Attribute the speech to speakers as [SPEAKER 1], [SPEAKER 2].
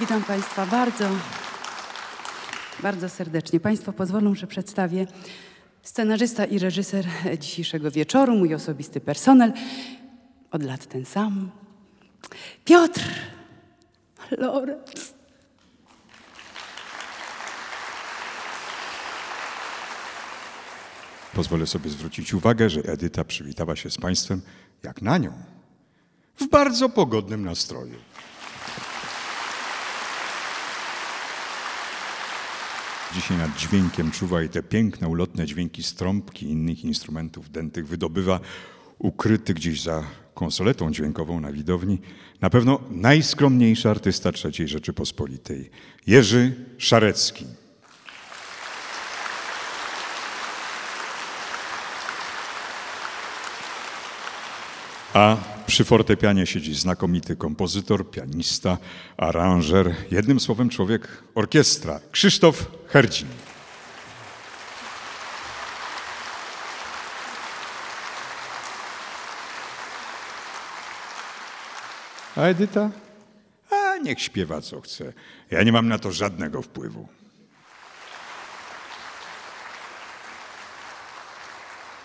[SPEAKER 1] Witam Państwa bardzo, bardzo serdecznie. Państwo pozwolą, że przedstawię scenarzysta i reżyser dzisiejszego wieczoru, mój osobisty personel. Od lat ten sam. Piotr Lorenz.
[SPEAKER 2] Pozwolę sobie zwrócić uwagę, że Edyta przywitała się z Państwem jak na nią. W bardzo pogodnym nastroju. Dzisiaj nad dźwiękiem czuwa i te piękne, ulotne dźwięki z trąbki i innych instrumentów dętych wydobywa ukryty gdzieś za konsoletą dźwiękową na widowni na pewno najskromniejszy artysta III Rzeczypospolitej, Jerzy Szarecki. A przy fortepianie siedzi znakomity kompozytor, pianista, aranżer, jednym słowem człowiek orkiestra, Krzysztof Herdzin. A Edyta? A niech śpiewa co chce. Ja nie mam na to żadnego wpływu.